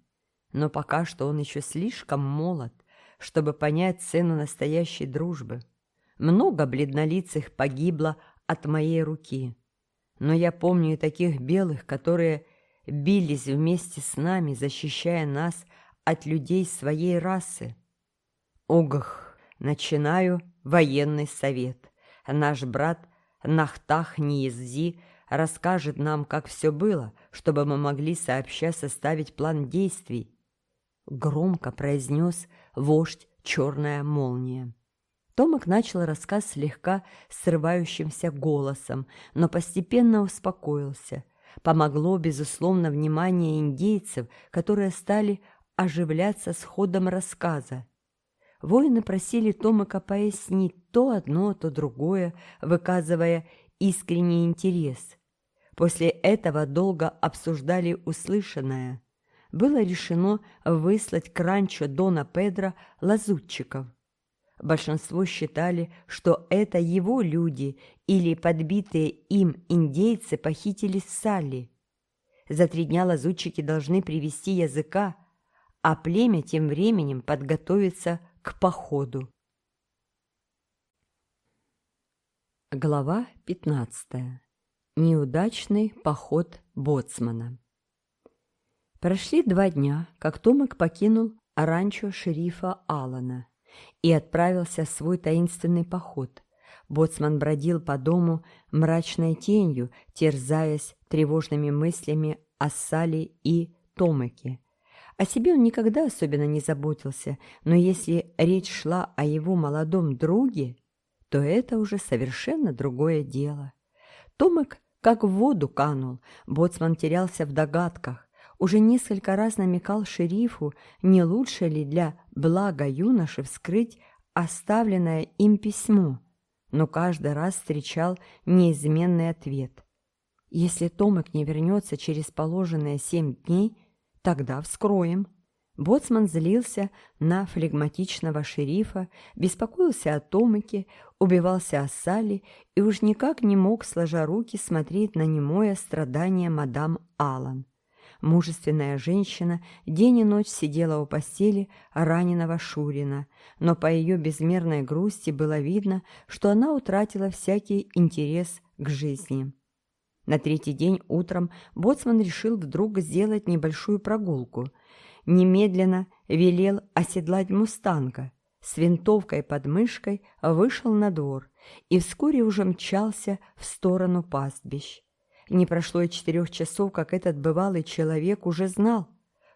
Но пока что он еще слишком молод, чтобы понять цену настоящей дружбы. Много бледнолицых погибло от моей руки. Но я помню и таких белых, которые бились вместе с нами, защищая нас от людей своей расы. Огах! Начинаю военный совет. Наш брат Нахтах Ниеззи расскажет нам, как все было, чтобы мы могли сообща составить план действий», — громко произнес вождь «Черная молния». Томак начал рассказ слегка срывающимся голосом, но постепенно успокоился. Помогло, безусловно, внимание индейцев, которые стали оживляться с ходом рассказа. Воины просили Томака пояснить то одно, то другое, выказывая искренний интерес. После этого долго обсуждали услышанное. Было решено выслать к ранчо Дона Педро лазутчиков. Большинство считали, что это его люди или подбитые им индейцы похитили Салли. За три дня лазутчики должны привести языка, а племя тем временем подготовится к походу. Глава 15. Неудачный поход боцмана. Прошли два дня, как Томик покинул ранчо шерифа Алана и отправился в свой таинственный поход. Боцман бродил по дому мрачной тенью, терзаясь тревожными мыслями о Сале и Томике – о себе он никогда особенно не заботился, но если речь шла о его молодом друге, то это уже совершенно другое дело. Томик как в воду канул, боцман терялся в догадках, уже несколько раз намекал шерифу, не лучше ли для блага юноши вскрыть оставленное им письмо, но каждый раз встречал неизменный ответ. Если Томик не вернется через положенные семь дней – Тогда вскроем. Боцман злился на флегматичного шерифа, беспокоился о Томике, убивался о Салли и уж никак не мог, сложа руки, смотреть на немое страдание мадам Аллан. Мужественная женщина день и ночь сидела у постели раненого Шурина, но по ее безмерной грусти было видно, что она утратила всякий интерес к жизни. На третий день утром Боцман решил вдруг сделать небольшую прогулку. Немедленно велел оседлать мустанга. С винтовкой под мышкой вышел на двор и вскоре уже мчался в сторону пастбищ. Не прошло и четырех часов, как этот бывалый человек уже знал,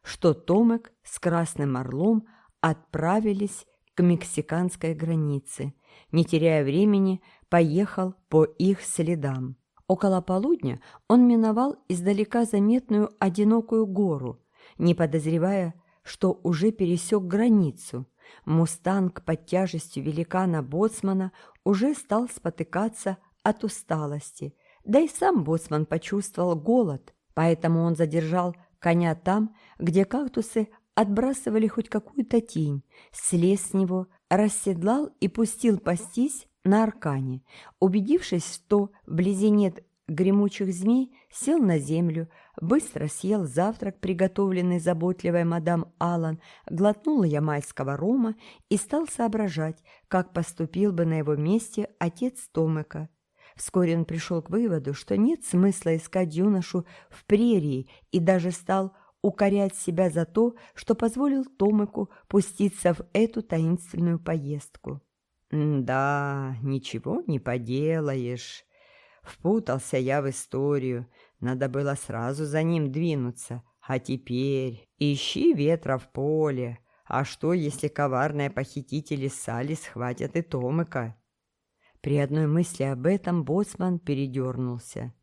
что Томек с Красным Орлом отправились к мексиканской границе. Не теряя времени, поехал по их следам. Около полудня он миновал издалека заметную одинокую гору, не подозревая, что уже пересек границу. Мустанг под тяжестью великана-боцмана уже стал спотыкаться от усталости, да и сам боцман почувствовал голод, поэтому он задержал коня там, где кактусы отбрасывали хоть какую-то тень, слез с него, расседлал и пустил пастись на аркане. Убедившись, что вблизи нет гремучих змей, сел на землю, быстро съел завтрак, приготовленный заботливой мадам Аллан, глотнул ямайского рома и стал соображать, как поступил бы на его месте отец Томека. Вскоре он пришел к выводу, что нет смысла искать юношу в прерии и даже стал укорять себя за то, что позволил Томеку пуститься в эту таинственную поездку. Да, ничего не поделаешь. Впутался я в историю. Надо было сразу за ним двинуться. А теперь ищи ветра в поле. А что, если коварные похитители Сали схватят и Томыка? При одной мысли об этом боцман передернулся.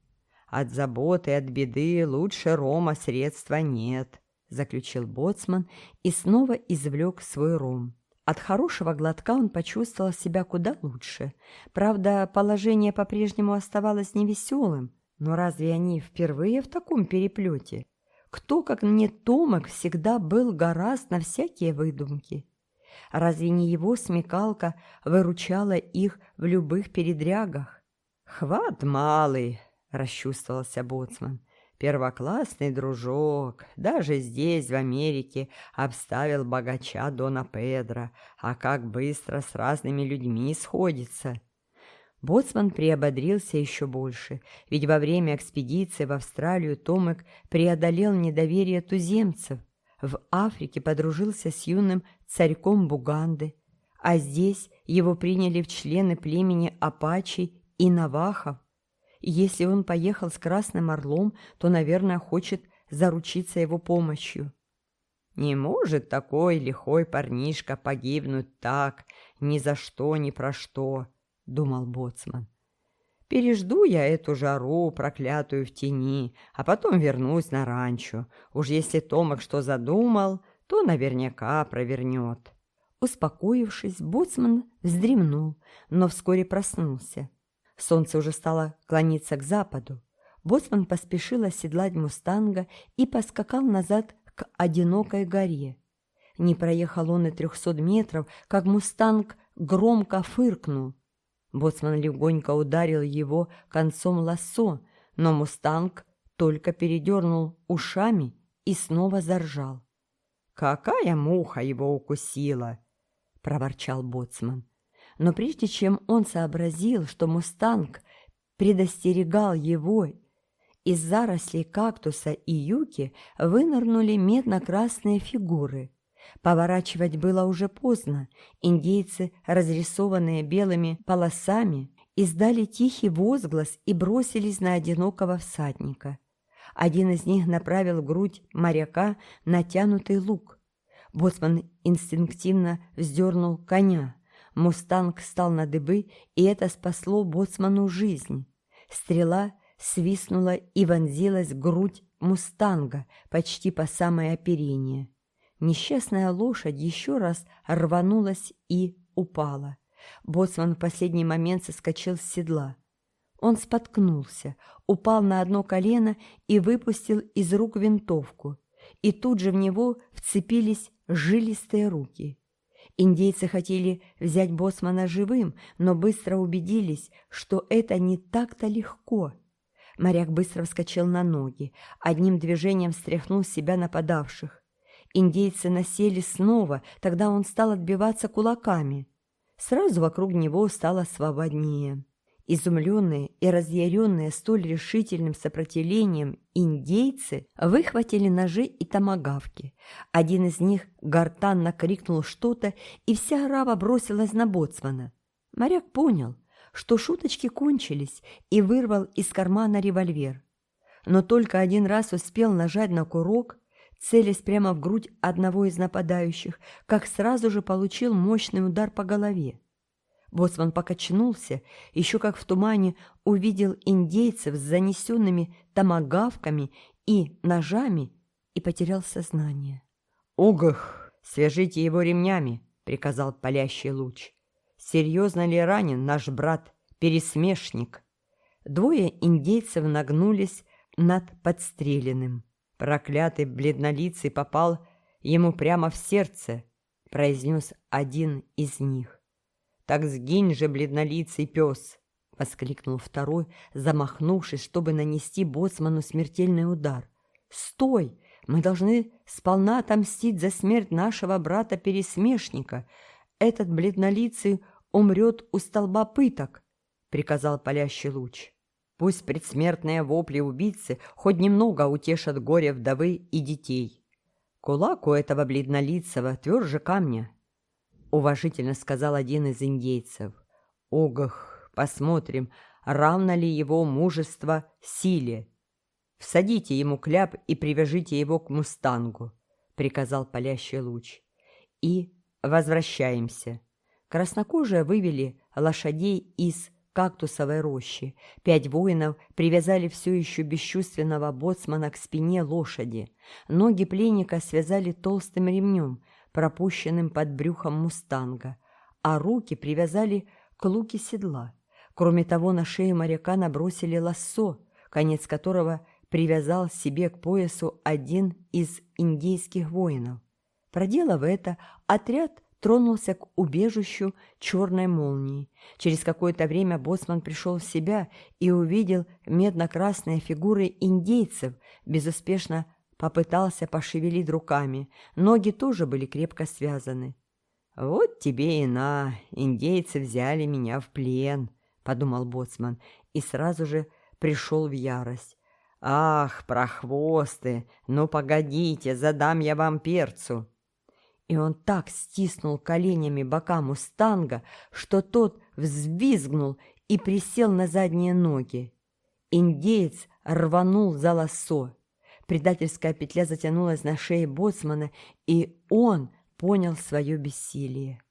От заботы, от беды лучше рома средства нет, заключил боцман и снова извлек свой ром. От хорошего глотка он почувствовал себя куда лучше. Правда, положение по-прежнему оставалось невеселым, но разве они впервые в таком переплете? Кто, как не Томок, всегда был гораст на всякие выдумки? Разве не его смекалка выручала их в любых передрягах? «Хват малый!» – расчувствовался боцман. Первоклассный дружок даже здесь, в Америке, обставил богача Дона Педро, а как быстро с разными людьми сходится. Боцман приободрился еще больше, ведь во время экспедиции в Австралию Томек преодолел недоверие туземцев, в Африке подружился с юным царьком Буганды, а здесь его приняли в члены племени Апачи и Навахов. Если он поехал с Красным Орлом, то, наверное, хочет заручиться его помощью. Не может такой лихой парнишка погибнуть так, ни за что, ни про что, — думал Боцман. Пережду я эту жару, проклятую в тени, а потом вернусь на ранчо. Уж если Томок что задумал, то наверняка провернет. Успокоившись, Боцман вздремнул, но вскоре проснулся. Солнце уже стало клониться к западу. Боцман поспешил оседлать мустанга и поскакал назад к одинокой горе. Не проехал он и трехсот метров, как мустанг громко фыркнул. Боцман легонько ударил его концом лассо, но мустанг только передернул ушами и снова заржал. «Какая муха его укусила!» – проворчал Боцман. Но прежде чем он сообразил, что мустанг предостерегал его, из зарослей кактуса и юки вынырнули медно-красные фигуры. Поворачивать было уже поздно. Индейцы, разрисованные белыми полосами, издали тихий возглас и бросились на одинокого всадника. Один из них направил в грудь моряка натянутый лук. Боцман инстинктивно вздернул коня. Мустанг встал на дыбы, и это спасло боцману жизнь. Стрела свистнула и вонзилась в грудь мустанга почти по самое оперение. Несчастная лошадь еще раз рванулась и упала. Боцман в последний момент соскочил с седла. Он споткнулся, упал на одно колено и выпустил из рук винтовку. И тут же в него вцепились жилистые руки. Индейцы хотели взять Босмана живым, но быстро убедились, что это не так-то легко. Моряк быстро вскочил на ноги, одним движением стряхнул себя нападавших. Индейцы насели снова, тогда он стал отбиваться кулаками. Сразу вокруг него стало свободнее. Изумленные и разъяренные столь решительным сопротивлением индейцы выхватили ножи и томагавки. Один из них гортанно крикнул что-то, и вся рава бросилась на боцмана. Моряк понял, что шуточки кончились, и вырвал из кармана револьвер. Но только один раз успел нажать на курок, целясь прямо в грудь одного из нападающих, как сразу же получил мощный удар по голове. Боцман покачнулся, еще как в тумане увидел индейцев с занесенными томагавками и ножами и потерял сознание. «Угах! Свяжите его ремнями!» — приказал палящий луч. «Серьезно ли ранен наш брат, пересмешник?» Двое индейцев нагнулись над подстреленным. Проклятый бледнолицый попал ему прямо в сердце, произнес один из них. «Так сгинь же, бледнолицый пес!» — воскликнул второй, замахнувшись, чтобы нанести боцману смертельный удар. «Стой! Мы должны сполна отомстить за смерть нашего брата-пересмешника. Этот бледнолицый умрет у столба пыток!» — приказал палящий луч. Пусть предсмертные вопли убийцы хоть немного утешат горе вдовы и детей. Кулак у этого бледнолицего тверже камня, — уважительно сказал один из индейцев. «Огах, посмотрим, равно ли его мужество силе. Всадите ему кляп и привяжите его к мустангу», — приказал палящий луч. «И возвращаемся». Краснокожие вывели лошадей из кактусовой рощи. Пять воинов привязали все еще бесчувственного боцмана к спине лошади. Ноги пленника связали толстым ремнем — пропущенным под брюхом мустанга, а руки привязали к луке седла. Кроме того, на шее моряка набросили лассо, конец которого привязал себе к поясу один из индейских воинов. Проделав это, отряд тронулся к убежищу черной молнии. Через какое-то время боссман пришел в себя и увидел медно-красные фигуры индейцев, безуспешно попытался пошевелить руками. Ноги тоже были крепко связаны. «Вот тебе и на! Индейцы взяли меня в плен!» — подумал Боцман и сразу же пришел в ярость. «Ах, прохвосты! Ну, погодите, задам я вам перцу!» И он так стиснул коленями бока мустанга, что тот взвизгнул и присел на задние ноги. Индеец рванул за лосо. Предательская петля затянулась на шее боцмана, и он понял свое бессилие.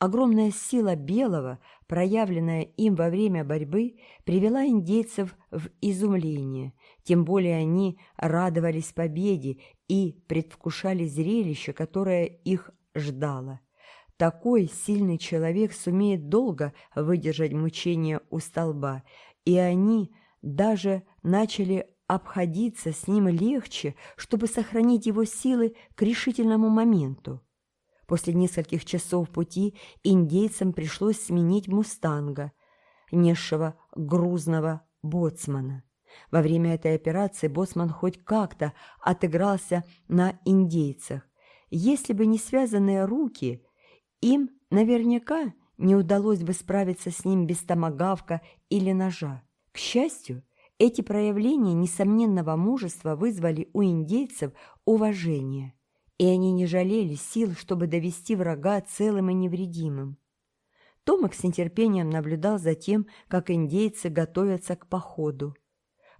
Огромная сила белого, проявленная им во время борьбы, привела индейцев в изумление, тем более они радовались победе и предвкушали зрелище, которое их ждало. Такой сильный человек сумеет долго выдержать мучения у столба, и они даже начали обходиться с ним легче, чтобы сохранить его силы к решительному моменту. После нескольких часов пути индейцам пришлось сменить мустанга, несшего грузного боцмана. Во время этой операции боцман хоть как-то отыгрался на индейцах. Если бы не связанные руки, им наверняка не удалось бы справиться с ним без томагавка или ножа. К счастью, эти проявления несомненного мужества вызвали у индейцев уважение, и они не жалели сил, чтобы довести врага целым и невредимым. Томик с нетерпением наблюдал за тем, как индейцы готовятся к походу.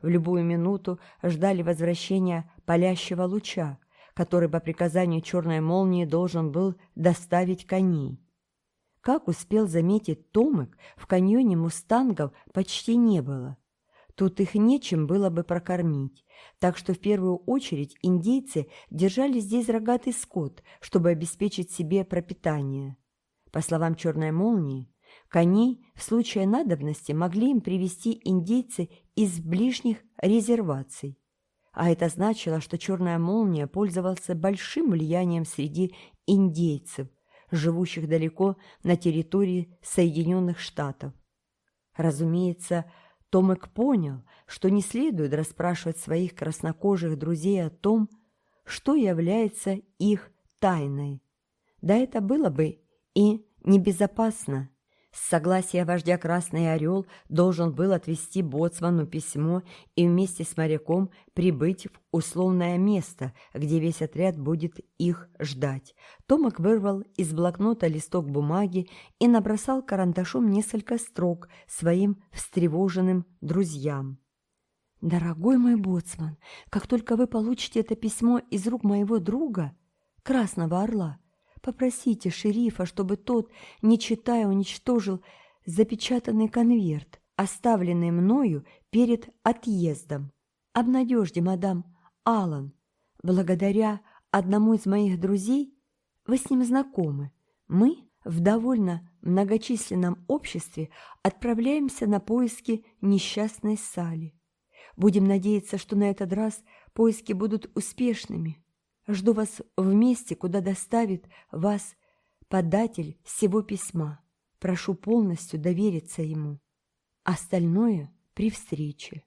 В любую минуту ждали возвращения палящего луча, который по приказанию черной молнии должен был доставить коней. Как успел заметить Томик, в каньоне мустангов почти не было. Тут их нечем было бы прокормить, так что в первую очередь индейцы держали здесь рогатый скот, чтобы обеспечить себе пропитание. По словам «Черной молнии», коней в случае надобности могли им привезти индейцы из ближних резерваций. А это значило, что «Черная молния» пользовался большим влиянием среди индейцев, живущих далеко на территории Соединенных Штатов. Разумеется, Томек понял, что не следует расспрашивать своих краснокожих друзей о том, что является их тайной. Да это было бы и небезопасно. С согласия вождя Красный Орел должен был отвести Боцману письмо и вместе с моряком прибыть в условное место, где весь отряд будет их ждать. Томак вырвал из блокнота листок бумаги и набросал карандашом несколько строк своим встревоженным друзьям. «Дорогой мой Боцман, как только вы получите это письмо из рук моего друга, Красного Орла, Попросите шерифа, чтобы тот, не читая, уничтожил запечатанный конверт, оставленный мною перед отъездом. Обнадежьте, мадам Аллан. Благодаря одному из моих друзей, вы с ним знакомы, мы в довольно многочисленном обществе отправляемся на поиски несчастной Сали. Будем надеяться, что на этот раз поиски будут успешными. Жду вас вместе, куда доставит вас податель всего письма. Прошу полностью довериться ему. Остальное при встрече.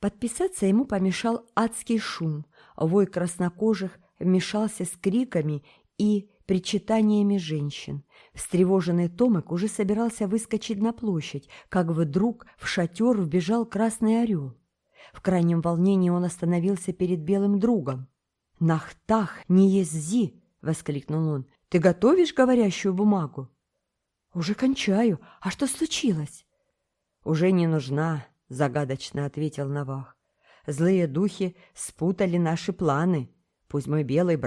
Подписаться ему помешал адский шум. Вой краснокожих вмешался с криками и причитаниями женщин. Встревоженный Томик уже собирался выскочить на площадь, как вдруг в шатер вбежал красный орел. В крайнем волнении он остановился перед белым другом. Нахтах тах, не езди!» — воскликнул он. «Ты готовишь говорящую бумагу?» «Уже кончаю. А что случилось?» «Уже не нужна», — загадочно ответил Навах. «Злые духи спутали наши планы. Пусть мой белый брат